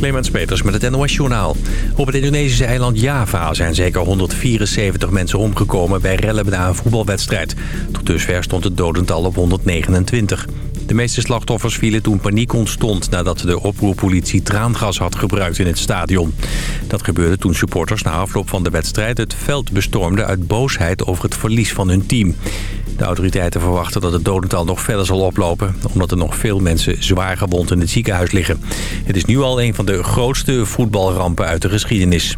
Clemens Peters met het NOS Journaal. Op het Indonesische eiland Java zijn zeker 174 mensen omgekomen bij rellen na een voetbalwedstrijd. Tot dusver stond het dodental op 129. De meeste slachtoffers vielen toen paniek ontstond nadat de oproerpolitie traangas had gebruikt in het stadion. Dat gebeurde toen supporters na afloop van de wedstrijd het veld bestormden uit boosheid over het verlies van hun team. De autoriteiten verwachten dat het dodental nog verder zal oplopen... omdat er nog veel mensen zwaar gewond in het ziekenhuis liggen. Het is nu al een van de grootste voetbalrampen uit de geschiedenis.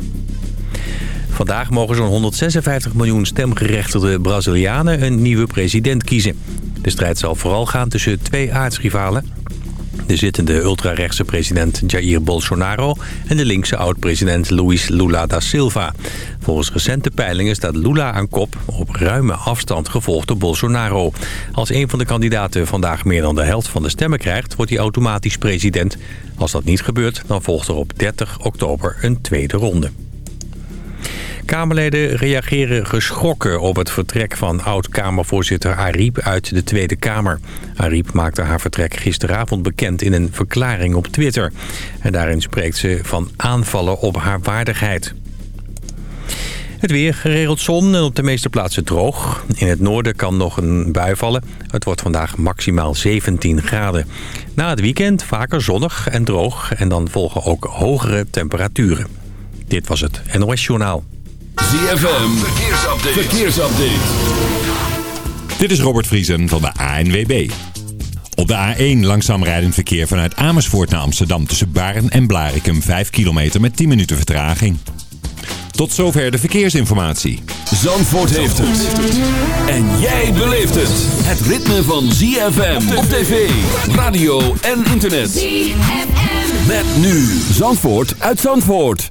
Vandaag mogen zo'n 156 miljoen stemgerechtigde Brazilianen een nieuwe president kiezen. De strijd zal vooral gaan tussen twee aardsrivalen. De zittende ultrarechtse president Jair Bolsonaro en de linkse oud-president Luis Lula da Silva. Volgens recente peilingen staat Lula aan kop op ruime afstand gevolgd door Bolsonaro. Als een van de kandidaten vandaag meer dan de helft van de stemmen krijgt, wordt hij automatisch president. Als dat niet gebeurt, dan volgt er op 30 oktober een tweede ronde. Kamerleden reageren geschrokken op het vertrek van oud-Kamervoorzitter Ariep uit de Tweede Kamer. Ariep maakte haar vertrek gisteravond bekend in een verklaring op Twitter. En daarin spreekt ze van aanvallen op haar waardigheid. Het weer, geregeld zon en op de meeste plaatsen droog. In het noorden kan nog een bui vallen. Het wordt vandaag maximaal 17 graden. Na het weekend vaker zonnig en droog en dan volgen ook hogere temperaturen. Dit was het NOS Journaal. ZFM, verkeersupdate. verkeersupdate. Dit is Robert Vriesen van de ANWB. Op de A1 langzaam rijdend verkeer vanuit Amersfoort naar Amsterdam... tussen Baren en Blarikum 5 kilometer met 10 minuten vertraging. Tot zover de verkeersinformatie. Zandvoort heeft het. En jij beleeft het. Het ritme van ZFM op tv, radio en internet. ZFM. Met nu Zandvoort uit Zandvoort.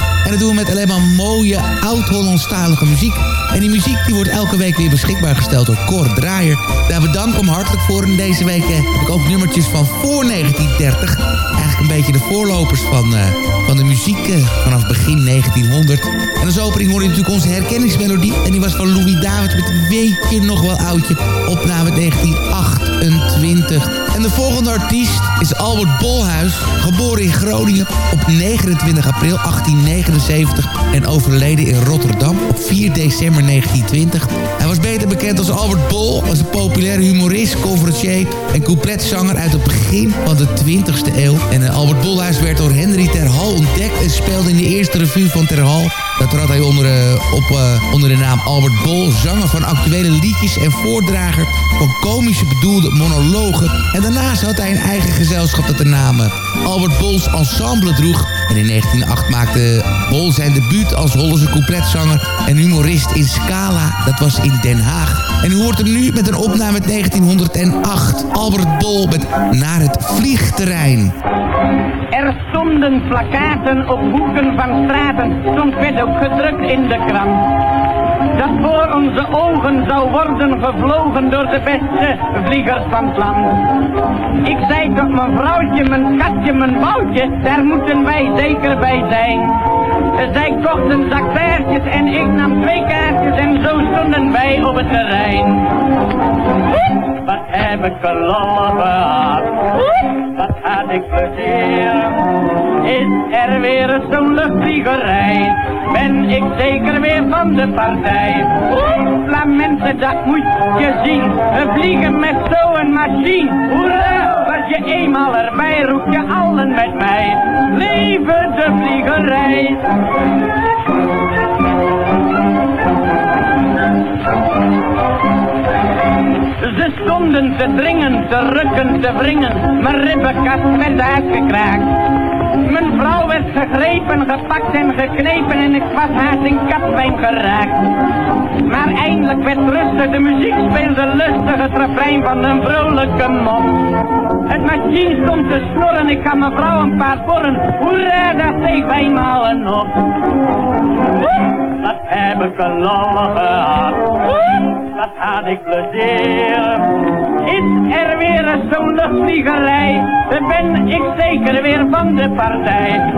Dat doen we met alleen maar mooie oud-Hollandstalige muziek. En die muziek die wordt elke week weer beschikbaar gesteld door Cor Draaier. Daar bedank hem hartelijk voor. En deze week heb ik ook nummertjes van voor 1930. Eigenlijk een beetje de voorlopers van, eh, van de muziek eh, vanaf begin 1900. En als opening hoorde je natuurlijk onze herkenningsmelodie. En die was van Louis David met Weet je nog wel oudje. Opname 1928. En de volgende artiest is Albert Bolhuis. Geboren in Groningen op 29 april 1879. En overleden in Rotterdam op 4 december 1920. Hij was beter bekend als Albert Bol. Was een populaire humorist, conferencier en coupletzanger uit het begin van de 20e eeuw. En Albert Bolhuis werd door Henry Terhal ontdekt en speelde in de eerste revue van Terhal. Dat trad hij onder, eh, op, eh, onder de naam Albert Bol, zanger van actuele liedjes en voordrager van komische bedoelde monologen. En daarnaast had hij een eigen gezelschap dat de naam Albert Bols Ensemble droeg. En in 1908 maakte Bol zijn debuut als Hollandse coupletzanger en humorist in Scala. Dat was in Den Haag. En u hoort hem nu met een opname uit 1908. Albert Bol met Naar het Vliegterrein. Er stonden plakaten op hoeken van straten, soms werd ook gedrukt in de krant. Dat voor onze ogen zou worden gevlogen door de beste vliegers van het land. Ik zei tot mijn vrouwtje, mijn schatje, mijn boutje, daar moeten wij zeker bij zijn. Zij kocht een zak en ik nam twee kaartjes en zo stonden wij op het terrein. Wat heb ik gehad, wat had ik plezier. Is er weer zo'n luchtvliegerij, ben ik zeker weer van de partij. La mensen, dat moet je zien, we vliegen met zo'n machine. Hoera, was je eenmaal erbij, roep je allen met mij. Leven de vliegerij. Ze stonden te dringen, te rukken, te wringen. Mijn ribbenkast werd uitgekraakt. Mijn vrouw werd gegrepen, gepakt en geknepen en ik was haast in kapwijn geraakt. Maar eindelijk werd rustig, de muziek speelde lustig, het refrein van een vrolijke mop. Het machine stond te snorren, ik gaf mijn vrouw een paar porren, hoera, dat steeg eenmaal op. Wat heb ik een lol gehad, wat had ik plezier. Is er weer zo'n luchtvliegerij, dan ben ik zeker weer van de partij.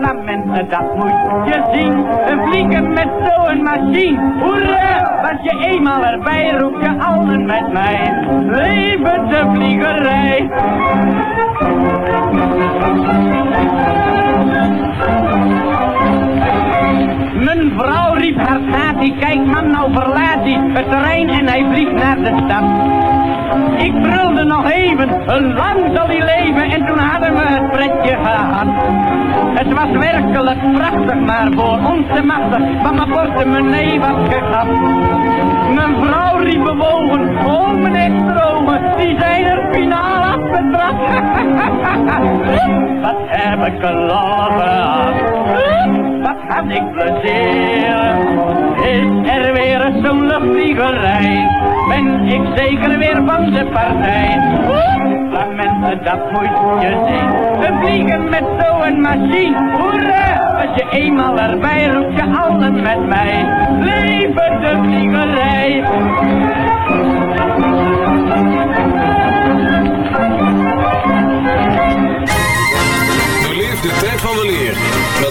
Laat mensen, dat moet je zien, een vliegen met zo'n machine. Hoera, was je eenmaal erbij, roep je allen met mij. Leven de vliegerij. Mijn vrouw riep haar staat, die kijk man nou verlaat hij het terrein en hij vliegt naar de stad. Ik brulde nog even, een lang zal hij leven en toen hadden we het pretje gehad. Het was werkelijk prachtig, maar voor ons te van mijn portemonnee was gegapt. Mijn vrouw riep bewogen, oh meneer Stromen, die zijn er finaal afgetrapt. Wat heb ik gehad, wat had ik plezier. Is er weer zo'n luchtvliegerij, ben ik zeker weer van de partij. Laat mensen, dat moet je zien, we vliegen met zo'n machine. Hoera, als je eenmaal erbij roept je allen met mij. Leven de vliegerij. De tijd van de leer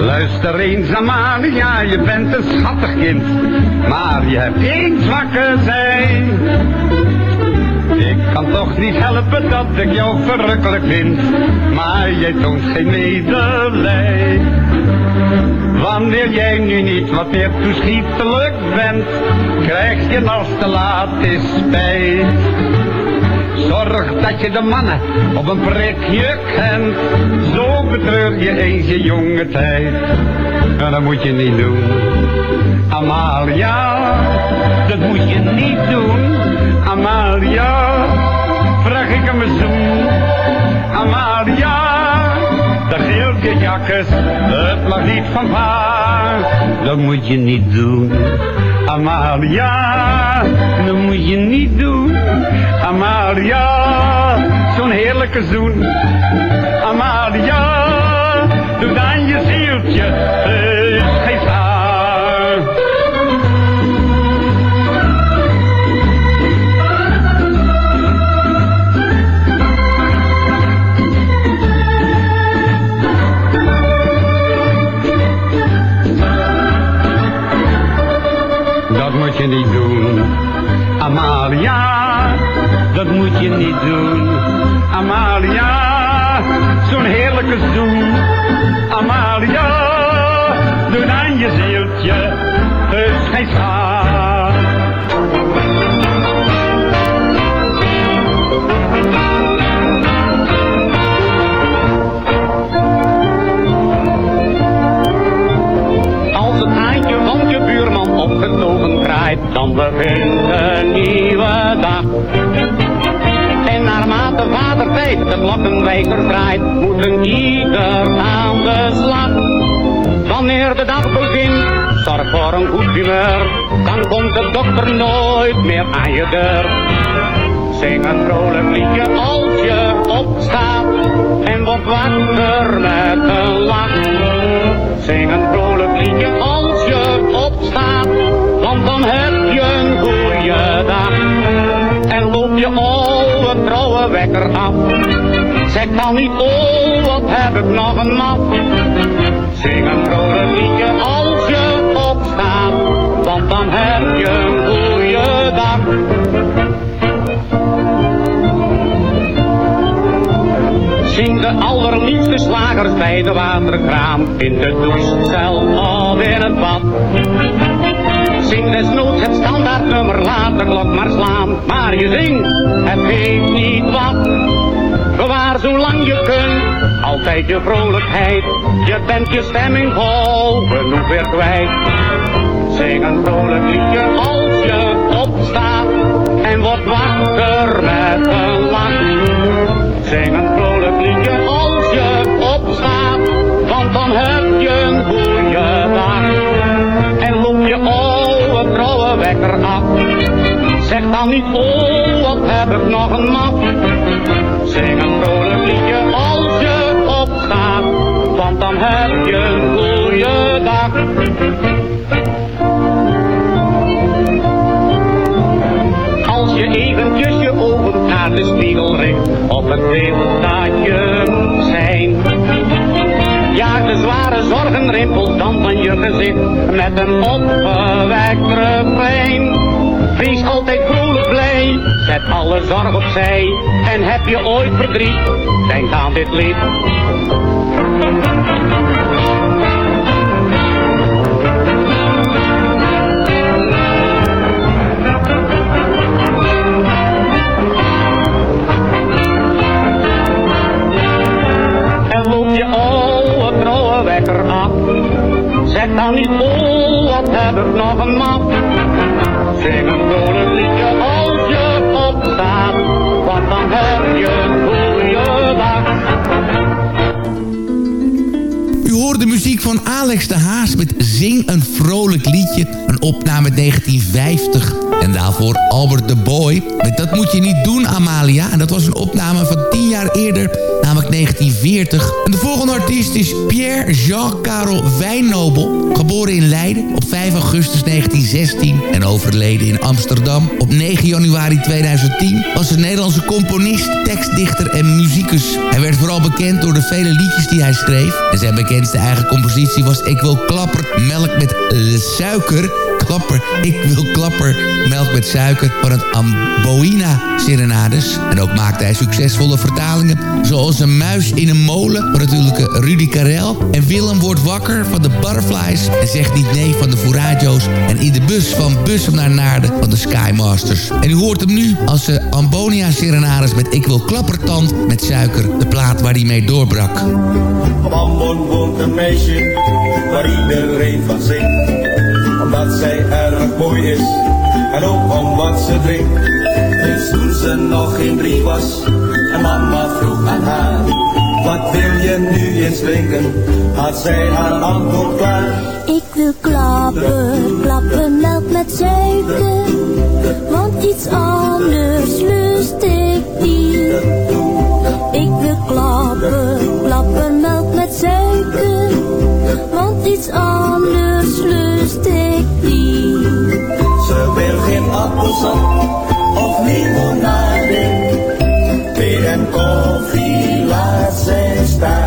Luister eens aan ja, je bent een schattig kind, maar je hebt één zwakke zij. Ik kan toch niet helpen dat ik jou verrukkelijk vind, maar jij toont geen medelij. Wanneer jij nu niet wat meer toeschietelijk bent, krijg je als te laat is spijt. Zorg dat je de mannen op een prikje kent, zo betreur je eens je jonge tijd. En dat moet je niet doen, Amalia, dat moet je niet doen, Amalia. Vraag ik hem een zoen, Amalia. De geeltje jakkes, het mag niet van pa. Dat moet je niet doen, Amalia. Dat moet je niet doen, Amalia. Zo'n heerlijke zoen, Amalia. Doe dan je zieltje, Dat moet je niet doen, Amalia. Zo'n heerlijke zoen, Amalia. Doe dan je zieltje, dus geen schaam. Als het haantje van je buurman opgetogen kraait, dan begint een nieuwe dag. Naarmate vader tijd de klokkenwijker draait, moet een ieder aan de slag. Wanneer de dag begint, zorg voor een goed humeur, dan komt de dokter nooit meer aan je deur. Zing een vrolijk liedje als je opstaat en word wakker met een lach. Zing een vrolijk liedje als je opstaat, want dan heb je een goede dag. Je oude trouwe wekker af, Zeg dan niet, oh, wat heb ik nog een mat. Zing een vrolijk liedje als je opstaat, want dan heb je een goede dag. Zing de allerliefste slagers bij de waterkraan, in de douche, zelf of in het bad. Zing desnoods het standaardnummer, laat de klok maar slaan. Maar je zingt, het geeft niet wat. Bewaar zolang je kunt, altijd je vrolijkheid. Je bent je stemming vol, genoeg weer kwijt. Zing een vrolijk liedje als je opstaat. En word wakker Zeg dan niet, oh, wat heb ik nog een map. Zing een vrolijk liedje als je opstaat, want dan heb je een goede dag. Als je eventjes je ogen naar de spiegel richt, op het beeld dat je zijn. De dan van je gezicht, met een opgewekt refrein. Wees altijd vrolijk blij, zet alle zorg opzij. En heb je ooit verdriet, denk aan dit lied. Zeg dan niet, oh, wat heb ik nog een map. Zing een liedje als je opstaat, want dan heb je de muziek van Alex de Haas met Zing een vrolijk liedje. Een opname uit 1950. En daarvoor Albert de Boy met Dat moet je niet doen Amalia. En dat was een opname van 10 jaar eerder, namelijk 1940. En de volgende artiest is Pierre Jean Carel Wijnnobel. Geboren in Leiden op 5 augustus 1916 en overleden in Amsterdam op 9 januari 2010... was een Nederlandse componist, tekstdichter en muzikus. Hij werd vooral bekend door de vele liedjes die hij schreef. En zijn bekendste eigen compositie was Ik wil klapper melk met suiker klapper. Ik wil klapper, melk met suiker van het Amboina Serenades. En ook maakte hij succesvolle vertalingen, zoals Een muis in een molen van natuurlijk eh, Rudy Karel. En Willem wordt wakker van de Butterflies en zegt niet nee van de Furajo's. En in de bus van Bussum naar Naarden van de Skymasters. En u hoort hem nu als de Ambonia Serenades met Ik wil klappertand met suiker. De plaat waar hij mee doorbrak. Op Ambon woont een meisje waar iedereen van zingt. Omdat zij erg mooi is en ook om wat ze drinkt. Dus toen ze nog geen drie was en mama vroeg aan haar. Wat wil je nu eens drinken? Had zij haar antwoord klaar. Ik wil klappen, klappen melk met suiker. Want iets anders lust ik niet. Ik wil klappen, klappen melk met suiker. Want iets anders lust ik niet. Ze wil geen appelsap of limonade. Thee en koffie laat zij staan.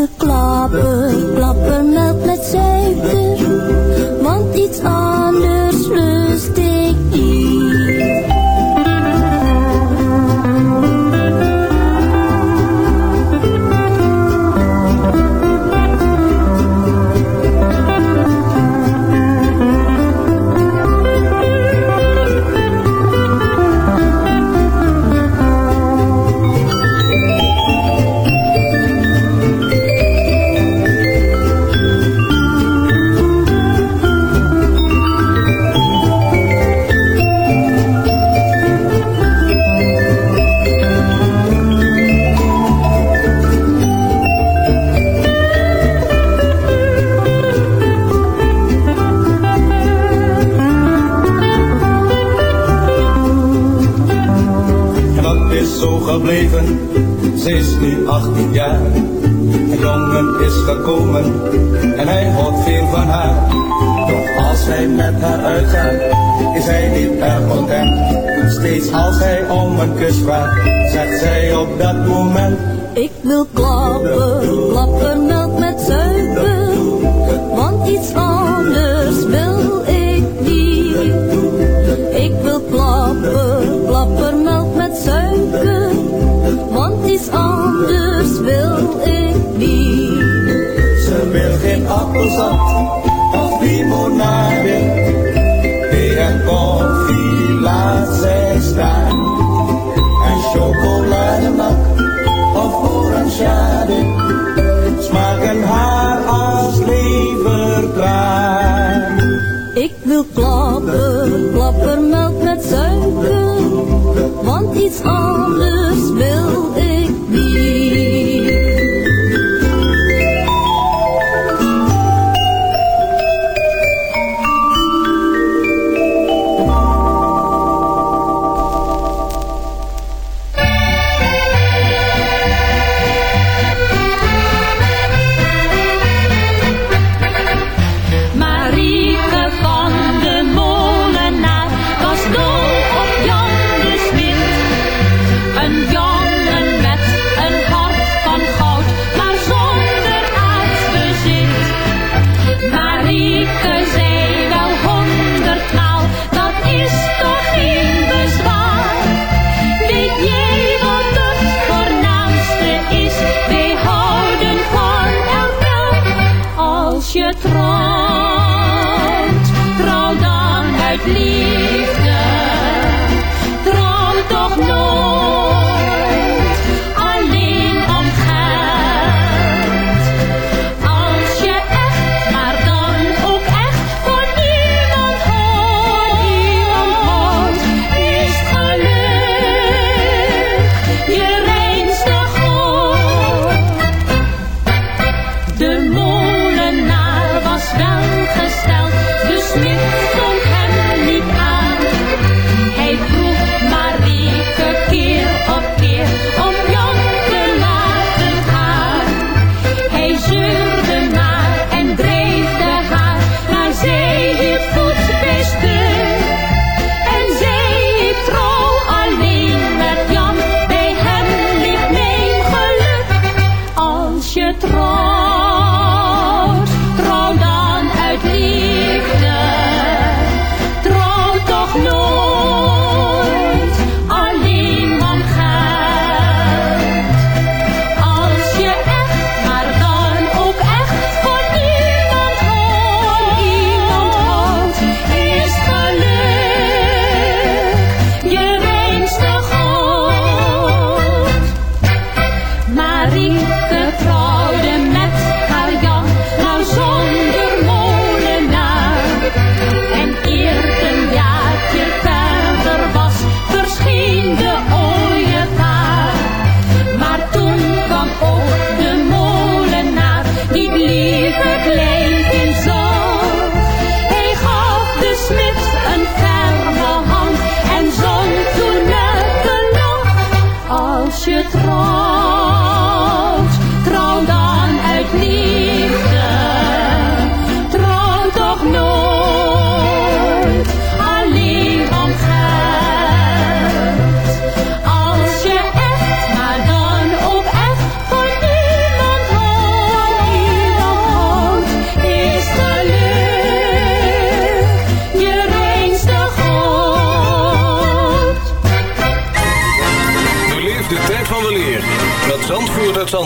Wil klappen, klappen melk met suiker. Want iets anders lust ik niet. Gebleven, ze is nu 18 jaar. En jongen is gekomen en hij houdt veel van haar. Doch als hij met haar uitgaat, is hij niet erg content. Steeds als hij om een kus vraagt, zegt zij op dat moment. Ik wil klappen, klappermelk met suiker, want iets anders wil ik niet. Ik wil klappen, klappermelk met suiker, iets anders wil ik niet. Ze wil geen appelsap of limonade. Thee en koffie laat zij staan. En chocolademelk of orangeade smaken haar als levertraan. Ik wil klappen, klappermelk met suiker, want iets anders wil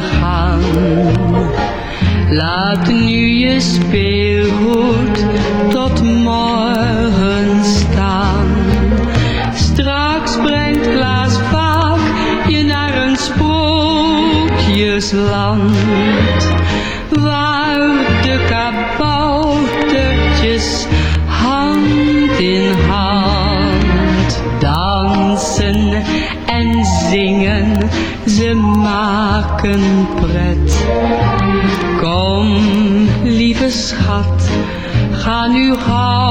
gaan. Laat nu je speelgoed tot morgen staan. Straks brengt Klaas vaak je naar een sprookjesland. Ga nu gauw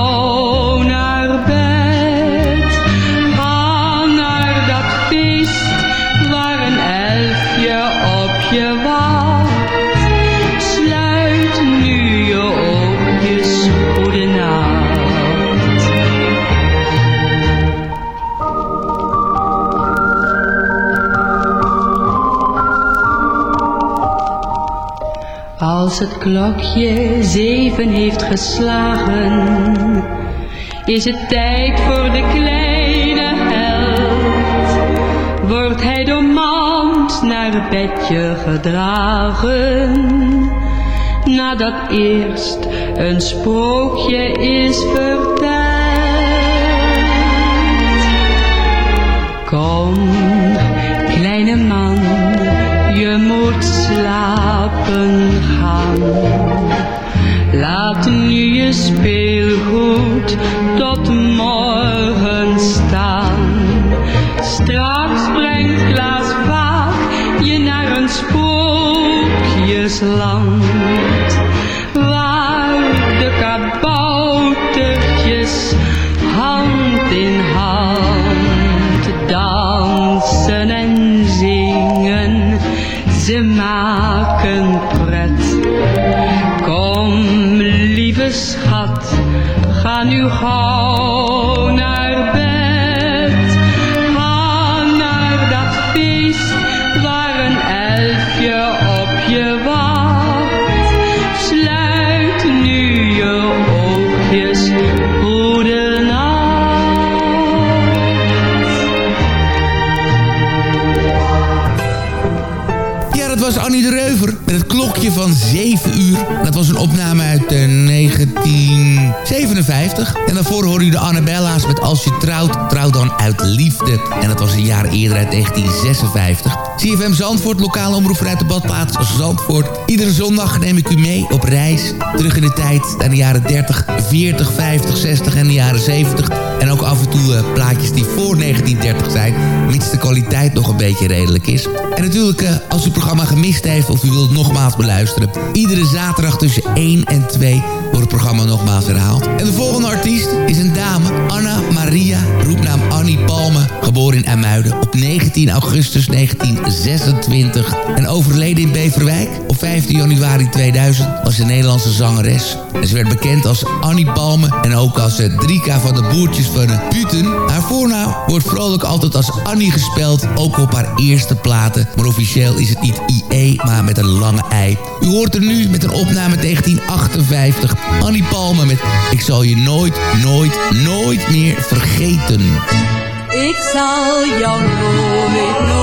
klokje zeven heeft geslagen, is het tijd voor de kleine held. Wordt hij door mand naar bedje gedragen, nadat eerst een sprookje is verteld. Kom, kleine man, je moet slapen Laat nu je speelgoed tot morgen staan. Straks brengt Klaas vaak je naar een sprookjesland. Van 7 uur. Dat was een opname uit eh, 1957. En daarvoor hoorde u de Annabella's met Als je trouwt, trouw dan uit liefde. En dat was een jaar eerder uit 1956. CFM Zandvoort, lokale omroep vanuit de badplaats Zandvoort. Iedere zondag neem ik u mee op reis. Terug in de tijd naar de jaren 30, 40, 50, 60 en de jaren 70. En ook af en toe eh, plaatjes die voor 1930 zijn. Mits de kwaliteit nog een beetje redelijk is. En natuurlijk, eh, als u het programma gemist heeft of u wilt het nogmaals beluisteren. Iedere zaterdag tussen 1 en 2 wordt het programma nogmaals herhaald. En de volgende artiest is een dame, Anna Maria, roepnaam Annie Palme. Geboren in Amuiden op 19 augustus 1926. En overleden in Beverwijk 15 januari 2000 was een Nederlandse zangeres. En ze werd bekend als Annie Palme en ook als eh, Drika van de Boertjes van de Buten. Haar voornaam wordt vrolijk altijd als Annie gespeld, ook op haar eerste platen. Maar officieel is het niet IE, maar met een lange ei. U hoort er nu met een opname 1958. Annie Palme met Ik zal je nooit, nooit, nooit meer vergeten. Ik zal jou nooit, nooit,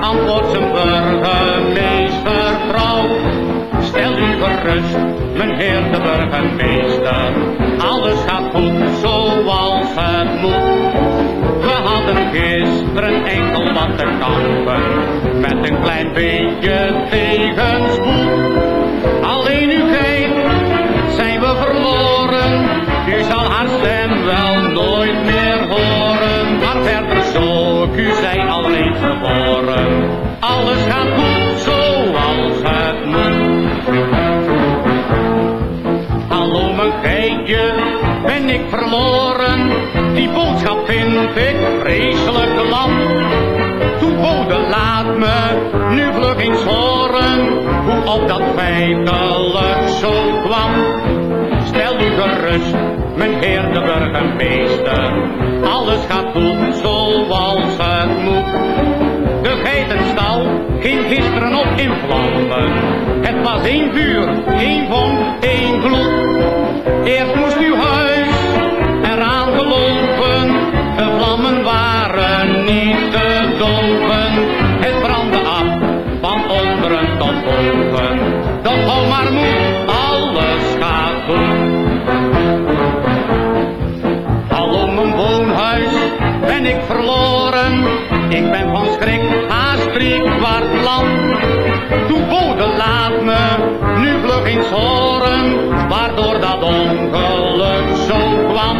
antwoordt zijn burgemeestervrouw. Stel u gerust, mijn heer de burgemeester, alles gaat goed zoals het moet. We hadden gisteren enkel wat te kampen, met een klein beetje tegenspoed. Alleen u Geitje, ben ik verloren? Die boodschap vind ik vreselijk lam. Toen bode laat me nu vlug eens horen, hoe op dat feitelijk zo kwam. Stel u gerust, mijn heer de burgemeester, alles gaat goed zoals het moet. De geitenstal ging gisteren op in vlammen. Het was één vuur, één vonk, één gloed. Eerst moest uw huis eraan gelopen. De vlammen waren niet te doven. Het brandde af van onderen tot boven. Doch hou maar moed, alles gaat goed. Hallo mijn woonhuis, ben ik verloren. Ik ben van schrik haast drie kwart lam. Toen bode laat me nu vlug eens horen, waardoor dat ongeluk zo kwam.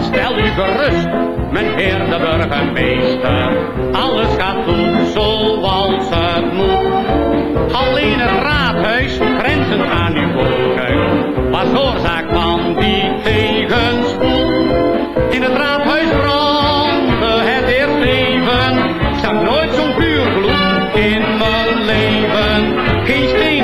Stel u gerust, mijn heer de burgemeester, alles gaat goed zoals het moet. Alleen het raadhuis, grenzend aan uw voorkeur, was oorzaak van die tegenspoed. In het raadhuis brandde het eerst even, ik zag nooit zo'n vuurgloed in mijn leven. Geen steen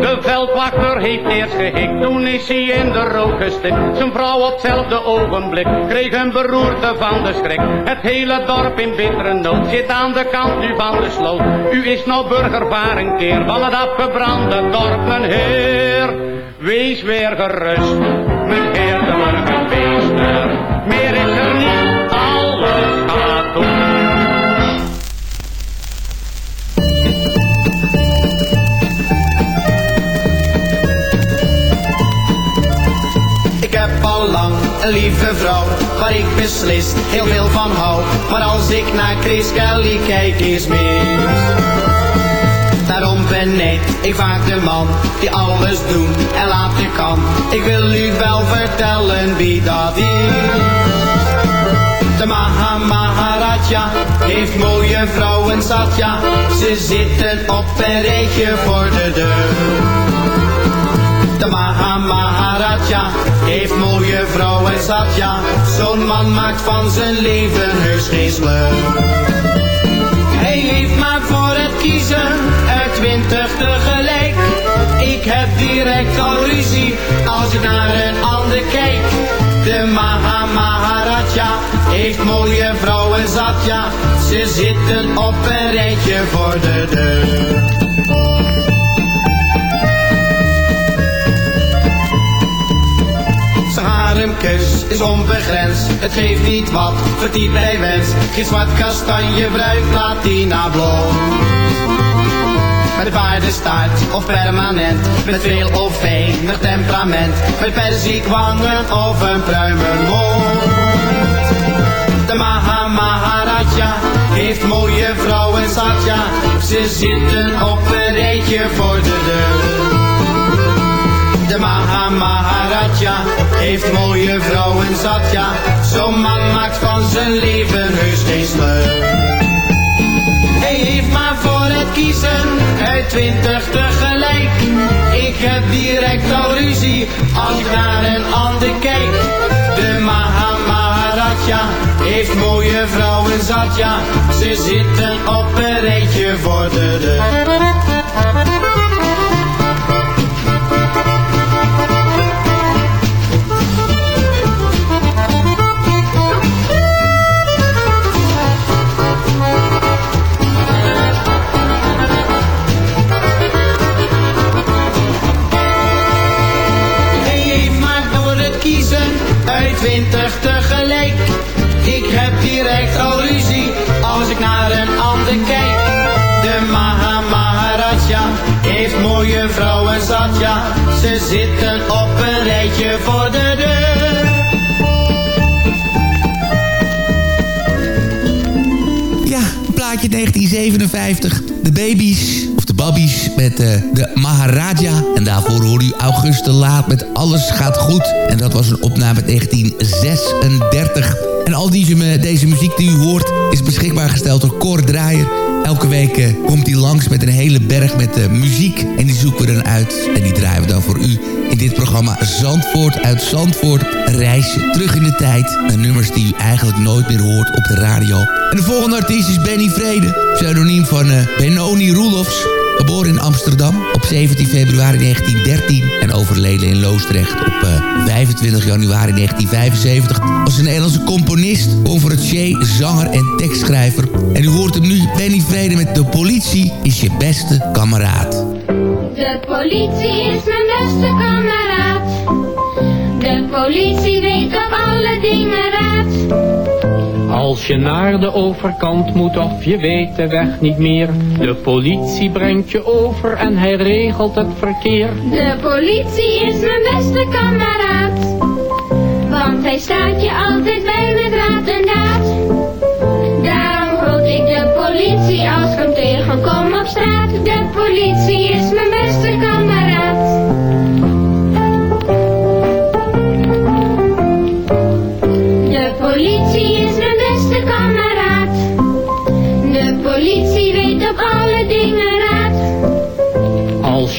De veldwachter heeft eerst gehikt, toen is hij in de rook gestikt. Zijn vrouw op hetzelfde ogenblik kreeg een beroerte van de schrik. Het hele dorp in bittere nood zit aan de kant nu van de sloot. U is nou burgervaar een keer van het afgebrande dorp, mijn heer. Wees weer gerust, mijn heer de burgemeester. Meer is er niet, een lieve vrouw, waar ik beslist heel veel van hou. Maar als ik naar Chris Kelly kijk, is mis. Daarom ben ik, ik vaak de man die alles doen en laten kan. Ik wil u wel vertellen wie dat is. De Maha Maharaja heeft mooie vrouwen zat, ja. Ze zitten op een rijtje voor de deur. De Maha Maharaja heeft mooie vrouwen zat, ja. Zo'n man maakt van zijn leven heus geen. Hij heeft maar voor het kiezen er twintig tegelijk. Ik heb direct al ruzie als ik naar een ander kijk. De Maha Maharaja heeft mooie vrouwen zat, ja. Ze zitten op een rijtje voor de deur. Is onbegrensd. Het geeft niet wat, verdiep bij wens. Geen zwart kastanje, bruin, platina, blond. Met paardenstaart of permanent, met veel of weinig temperament. Met perziekwangen of een pruimenmond. De Maha Maharaja heeft mooie vrouwen zat, ja. Ze zitten op een rijtje voor de deur. De Maha Maharaja heeft mooie vrouwen zat, ja. Zo'n man maakt van zijn leven heus geen sleur. Hij heeft maar voor het kiezen uit twintig tegelijk. Ik heb direct al ruzie als ik naar een ander kijk. De Maha Maharaja heeft mooie vrouwen zat, ja. Ze zitten op een rijtje voor de deur. 1957. De baby's, of de babbies met eh, de Maharaja. En daarvoor hoorde u Auguste Laat met Alles gaat goed. En dat was een opname uit 1936. En al deze, deze muziek die u hoort is beschikbaar gesteld door Cor Draaier. Elke week eh, komt hij langs met een hele berg met eh, muziek. En die zoeken we dan uit. En die draaien we dan voor u in dit programma Zandvoort uit Zandvoort. Reisje terug in de tijd. Naar nummers die u eigenlijk nooit meer hoort op de radio. En de volgende artiest is Benny Vrede. Pseudoniem van eh, Benoni Roelofs. Geboren in Amsterdam op 17 februari 1913 en overleden in Loosdrecht op eh, 25 januari 1975... was een Nederlandse componist, conferencier, zanger en tekstschrijver. En u hoort hem nu, Benny Vrede met De politie is je beste kameraad. De politie is mijn beste kameraad. De politie weet op alle dingen. Als je naar de overkant moet of je weet de weg niet meer. De politie brengt je over en hij regelt het verkeer. De politie is mijn beste kameraad. Want hij staat je altijd bij met raad en daad. Daarom groet ik de politie als ik hem tegenkom op straat. De politie is mijn beste kameraad.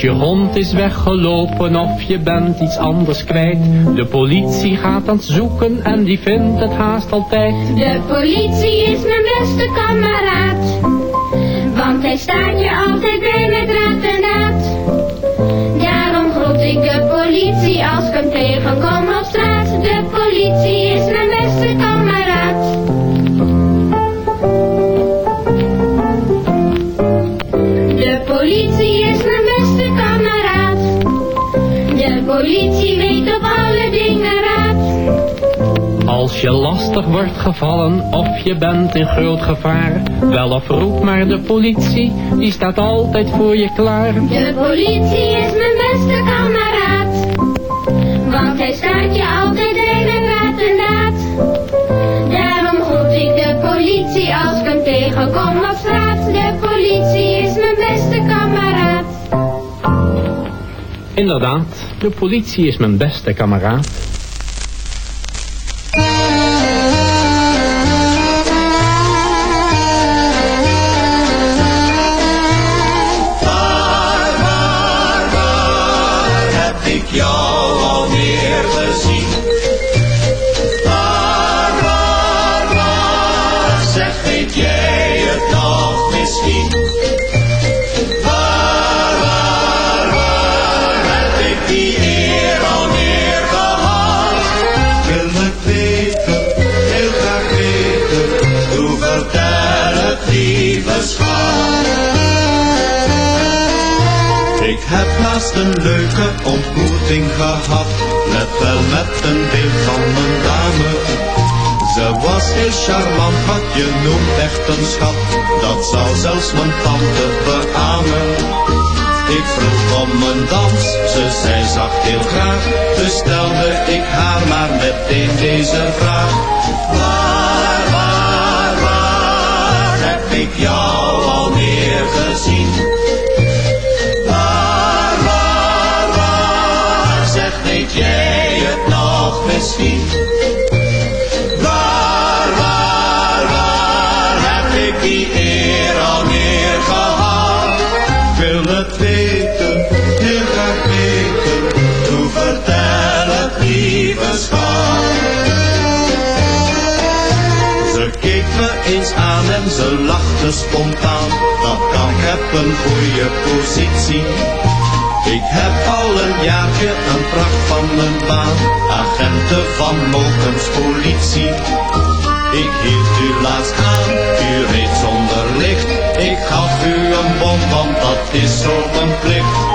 Je hond is weggelopen of je bent iets anders kwijt. De politie gaat aan het zoeken en die vindt het haast altijd. De politie is mijn beste kameraad. Want hij staat je altijd bij met raad en daad. Daarom groet ik de politie als ik hem tegenkom op straat. De politie is mijn beste kameraad. Politie weet op alle dingen raad. Als je lastig wordt gevallen of je bent in groot gevaar. Wel of roep maar de politie, die staat altijd voor je klaar. De politie is mijn beste kameraad. Want hij staat je altijd bij met raad en daad. Daarom groet ik de politie als ik hem tegenkom Inderdaad, de politie is mijn beste kameraad. Ik heb naast een leuke ontmoeting gehad, net wel met een beeld van een dame. Ze was heel charmant, wat je noemt echt een schat, dat zou zelfs mijn tante beamen. Ik vroeg om een dans, ze zei zacht heel graag, dus stelde ik haar maar meteen deze vraag. Waar, waar, waar heb ik jou al meer gezien? Ze lachte spontaan, dat kan, ik heb een goede positie. Ik heb al een jaartje een pracht van een baan, agenten van Mokens politie. Ik hield u laatst aan, u reed zonder licht. Ik gaf u een bon, want dat is zo mijn plicht.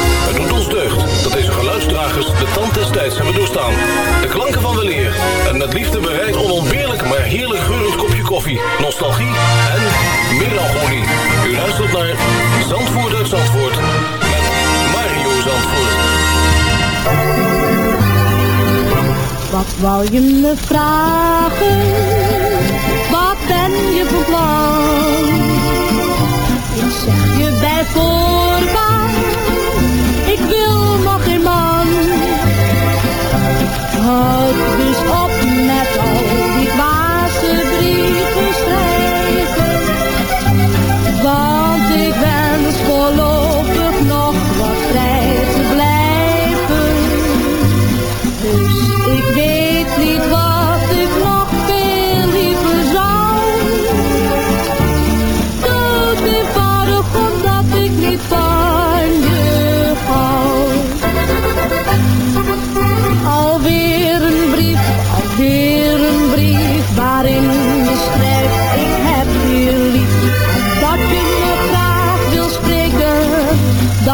Deugd dat deze geluidsdragers de tand des tijds hebben doorstaan. De klanken van weleer en met liefde bereid onontbeerlijk maar heerlijk geurend kopje koffie, nostalgie en melancholie. U luistert naar Zandvoort uit Zandvoort met Mario Zandvoort. Wat wou je me vragen? Wat ben je van plan? Ik zeg je bij voorbaat, ik wil nog geen man. Houd dus op met al die dwaze brieven schrijven. Want ik wens voorlopig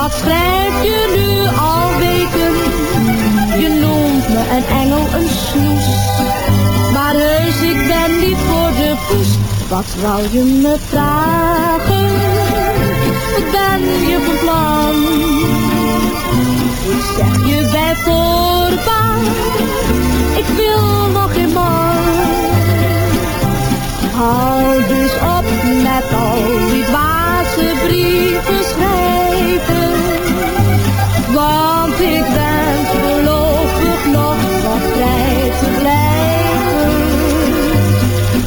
dat schrijf je nu al weken. Je noemt me een engel, een snoes. Maar heus, ik ben niet voor de poes. Wat wou je me vragen? Wat ben je van plan? Zeg je bij voorbaat, ik wil nog geen man. Hou dus op met al die dwaze brieven schrijven. Want ik ben voorlopig nog wat vrij te blijven.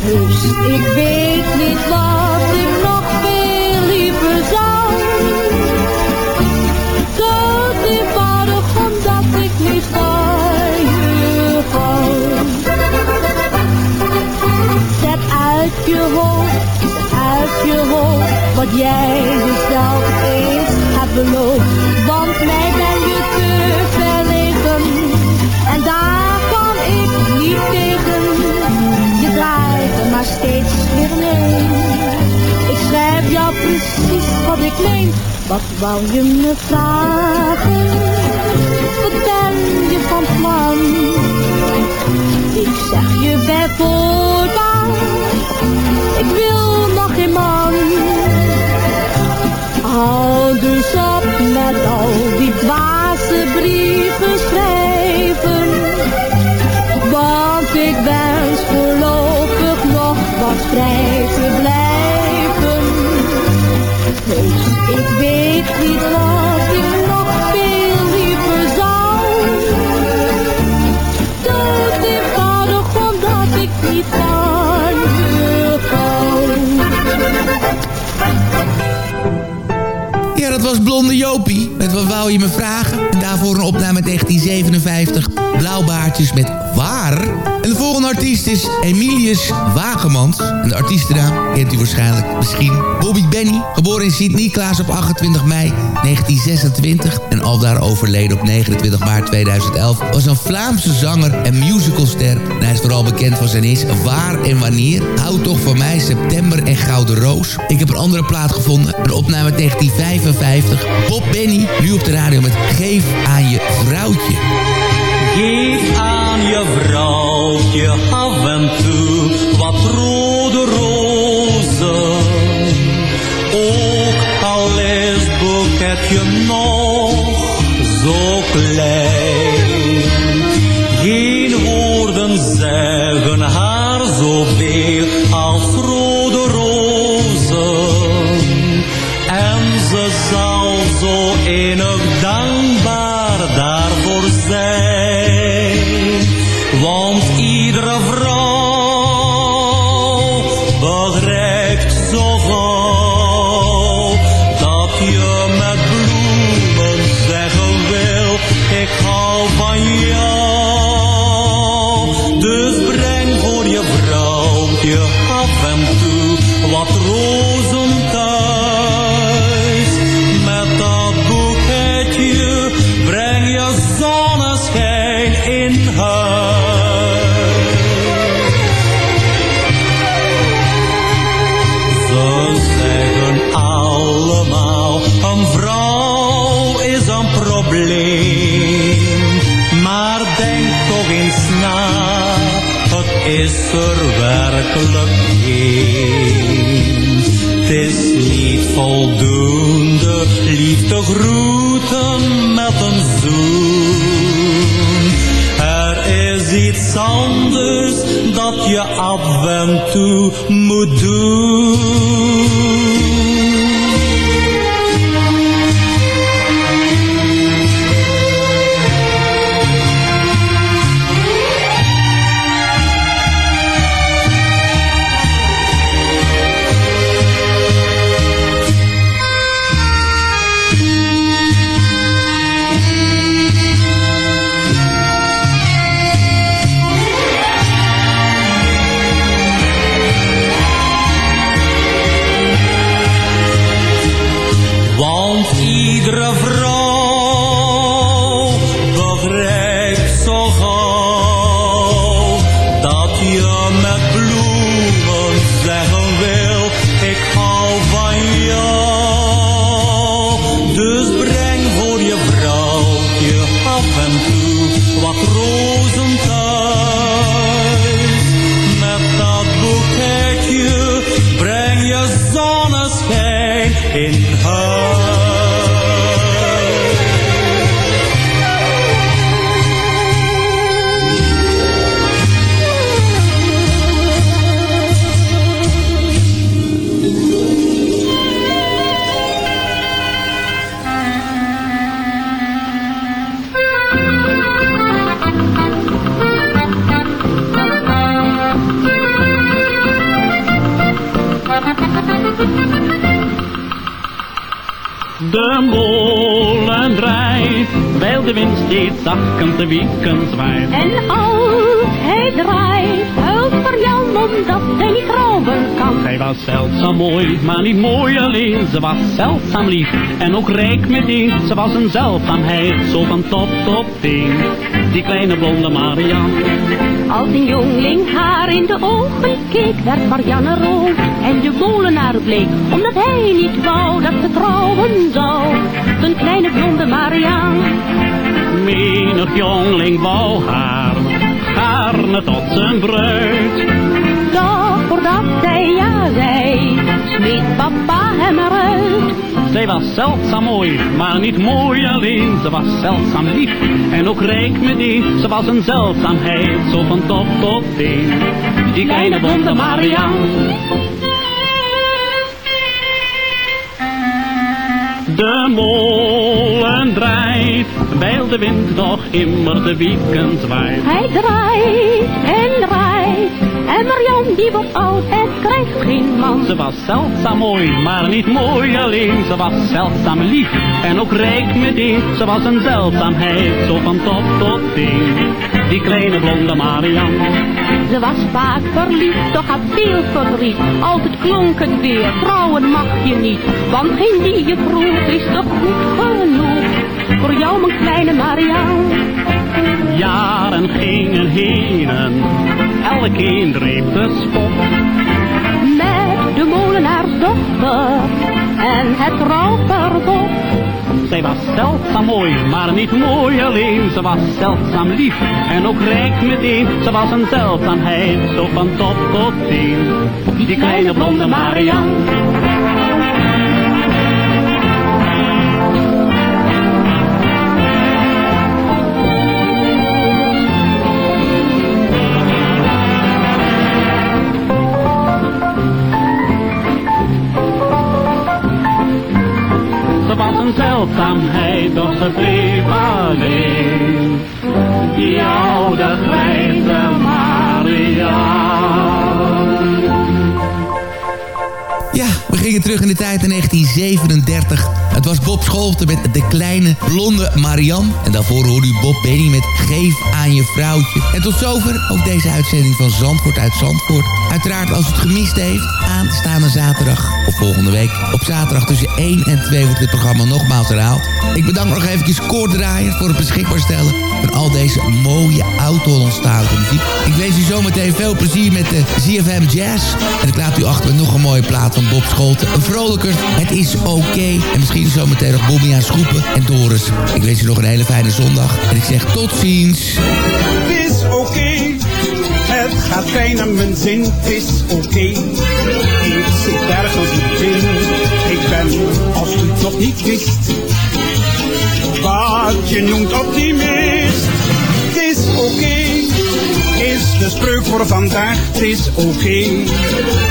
Dus ik weet niet wat ik nog je hoofd, uit je hoofd, wat jij jezelf eens hebt beloofd. Want mij ben je te verlegen, en daar kan ik niet tegen. Je draait er maar steeds weer mee. Ik schrijf jou precies wat ik meen, wat wou je me vragen? Wat ben je van plan? Ik zeg je bijvoorbeeld ik wil nog geen man. Hou dus op met al die dwaze brieven schrijven. Want ik wens voorlopig nog wat vrij te blijven. Dus ik weet niet wat ik nog veel liever zou. Dood eenvoudig omdat ik niet dat was Blonde Jopie met Wat wou je me vragen? En daarvoor een opname 1957. Blauwbaardjes met Waar. En de volgende artiest is Emilius Wagemans. En de artiestennaam kent u waarschijnlijk misschien. Bobby Benny, geboren in Sint-Niklaas op 28 mei 1926... en aldaar overleden op 29 maart 2011... was een Vlaamse zanger en musicalster. Hij is vooral bekend van zijn hits Waar en Wanneer... Houd toch van mij, September en Gouden Roos. Ik heb een andere plaat gevonden, een opname 1955. Bob Benny, nu op de radio met Geef aan je vrouwtje. Geef aan je vrouwtje af en toe is er werkelijk geen. Het is niet voldoende liefde groeten met een zoen. Er is iets anders dat je af en toe moet doen. De molen draait, terwijl de wind steeds zachtend de wieken zwaait. En als hij draait, huilt Marian omdat hij niet rouwen kan. Zij was zeldzaam mooi, maar niet mooi alleen. Ze was zeldzaam lief en ook rijk meteen. Ze was een zeldzaamheid, zo van top tot teen. Die kleine blonde Marian. Als een jongling haar in de ogen keek, werd Marianne rood en de molenaar bleek, omdat hij niet wou dat ze trouwen zou. Een kleine blonde Mariaan. Menig jongling wou haar, gaarne tot zijn bruid. Doch voordat zij ja zei, smeet papa hem eruit. Zij was zeldzaam mooi, maar niet mooi alleen. Ze was zeldzaam lief en ook rijk meteen. Ze was een zeldzaamheid, zo van top tot teen. Die kleine blonde Marianne. De molen draait, wijl de wind nog immer de wieken zwaait. Hij draait en draait. En Marianne die wordt oud en krijgt geen man. Ze was zeldzaam mooi, maar niet mooi alleen. Ze was zeldzaam lief en ook rijk meteen. Ze was een zeldzaamheid, zo van top tot teen. Die kleine blonde Marianne. Ze was vaak verliefd, toch had veel verdriet. Altijd klonk het weer, trouwen mag je niet. Want geen die je vroeg is toch goed genoeg. Voor jou mijn kleine Marianne. Jaren gingen heen en elkeen dreef de spot. Met de molenaarsdochter en het trouwverbod. Zij was zeldzaam mooi, maar niet mooi alleen. Ze was zeldzaam lief en ook rijk meteen. Ze was een zeldzaamheid, zo van top tot teen. Die kleine blonde Marianne. Zeldzaamheid, doch ze bleef alleen. Die oude grijze Marianne. Ja, we gingen terug in de tijd in 1937. Was Bob Scholten met De Kleine Blonde Marianne. En daarvoor hoorde u Bob Benny met Geef aan je vrouwtje. En tot zover ook deze uitzending van Zandvoort uit Zandvoort. Uiteraard als u het gemist heeft, aanstaande zaterdag of volgende week. Op zaterdag tussen 1 en 2 wordt dit programma nogmaals herhaald. Ik bedank nog eventjes Koordraaier voor het beschikbaar stellen van al deze mooie oud-Hollandstalige muziek. Ik wens u zometeen veel plezier met de ZFM Jazz. En ik laat u achter nog een mooie plaat van Bob Scholten. Een vrolijker, het is oké. En misschien zometeen nog aan Schoepen en Doris. Ik wens u nog een hele fijne zondag. En ik zeg tot ziens. Het is oké, het gaat fijn naar mijn zin, het is oké. Ik zit ergens in, ik ben, als u het nog niet wist, wat je noemt optimist. De spreuk voor vandaag, is oké.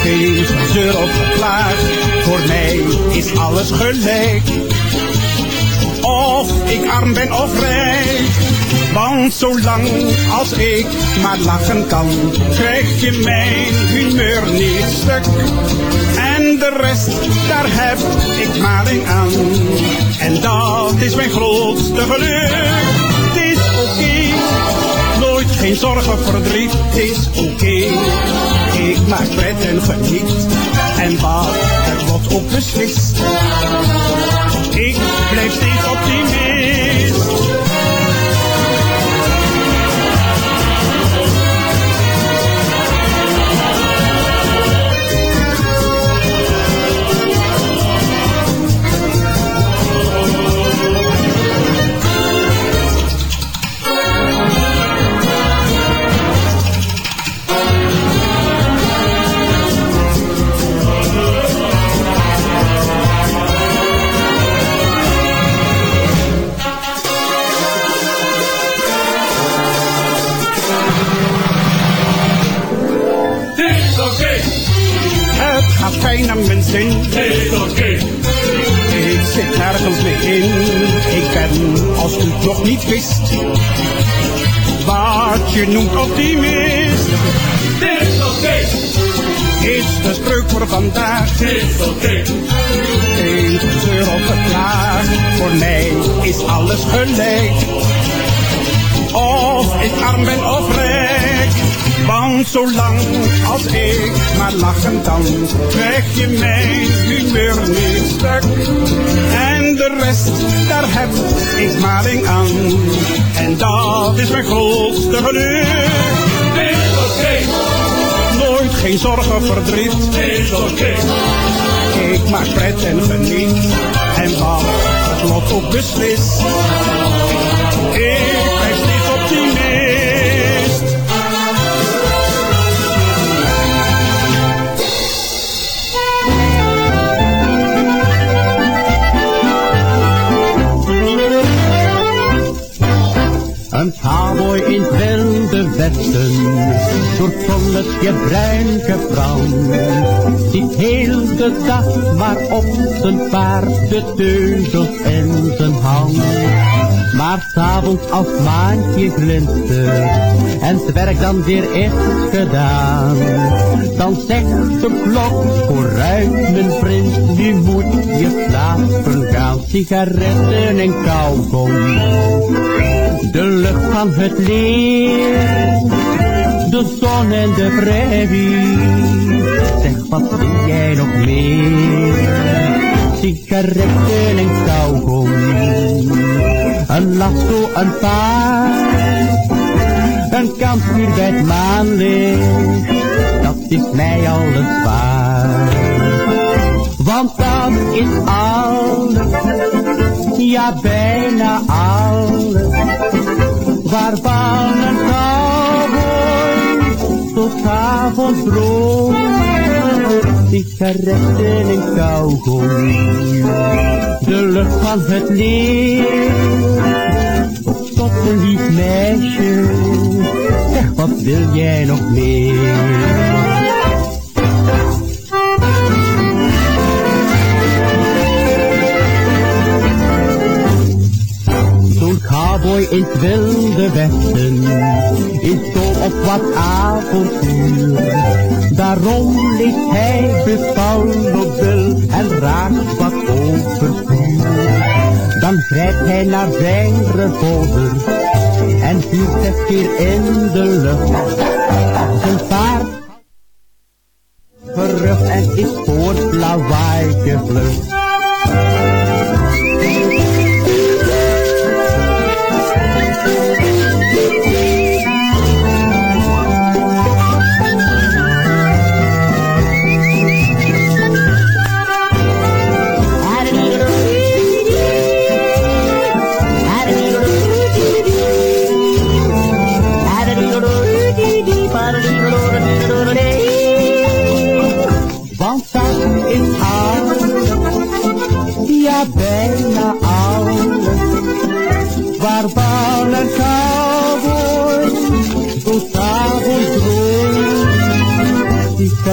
Geen gezeur of geklaag, voor mij is alles gelijk. Of ik arm ben of rijk. Want zolang als ik maar lachen kan, krijg je mijn humeur niet stuk. En de rest, daar heb ik maling aan. En dat is mijn grootste geluk. Geen zorgen, verdriet, is oké. Ik maak pret en geniet, en wat er wordt ook beslist. Ik blijf steeds optimist. Zin. is oké. Ik zit nergens meer in. Ik ben, als u het nog niet wist, wat je noemt optimist. Het is oké, Is de spreuk voor vandaag. het is oké. Geen gezeur of geklaag. Voor mij is alles gelijk. Of ik arm ben of rijk. Want zolang als ik maar lachen kan, krijg je mijn humeur niet stuk. En de rest, daar heb ik maling aan. En dat is mijn grootste geluk. Het is oké, Nooit geen zorgen, verdriet. het. Ik maak pret en geniet. beslist. Westen, door het zonnetje bruin gebrand. Ziet heel de dag maar op zijn paard, de teugels in zijn hand. Maar s'avonds als maantje glinstert, en het werk dan weer is gedaan. Dan zegt de klok, vooruit mijn vriend, nu moet je slapen gaan. Sigaretten en kauwgom de lucht van het leer, de zon en de prairie. Zeg, wat wil jij nog meer? Sigaretten en kauwgom, een lasso, een paard, een kampvuur bij het maanlicht, dat is mij alles waard. Want dat is alles, ja bijna alles, waarvan een cowboy tot avond droomt. Sigaretten en kauwgom, de lucht van het licht. Tot een lief meisje, zeg wat wil jij nog meer? Zo'n cowboy in het wilde westen is dol op wat avontuur. Daarom ligt hij bevallen op en raakt wat overstuur. Dan grijpt hij naar zijn revolver en vuurt het keer in de lucht. Zijn paard gerucht en is voor lawaai gevlucht.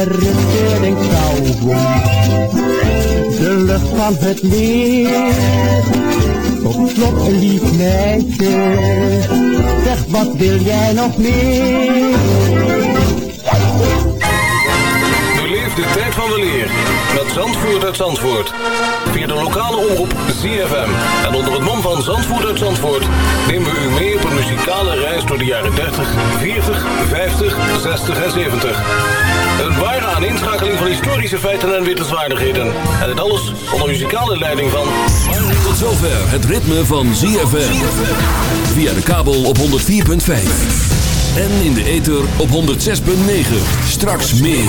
Kauwgom, de lucht van het licht. Tot slot lief meisje, zeg wat wil jij nog meer? Beleef de tijd van de leer Zandvoort uit Zandvoort. Via de lokale omroep ZFM. En onder het mom van Zandvoort uit Zandvoort nemen we u mee op een muzikale reis door de jaren 30, 40, 50, 60 en 70. Een ware aaninschakeling van historische feiten en wittelswaardigheden. En dit alles onder muzikale leiding van... Tot zover het ritme van ZFM. Via de kabel op 104.5. En in de ether op 106.9. Straks meer.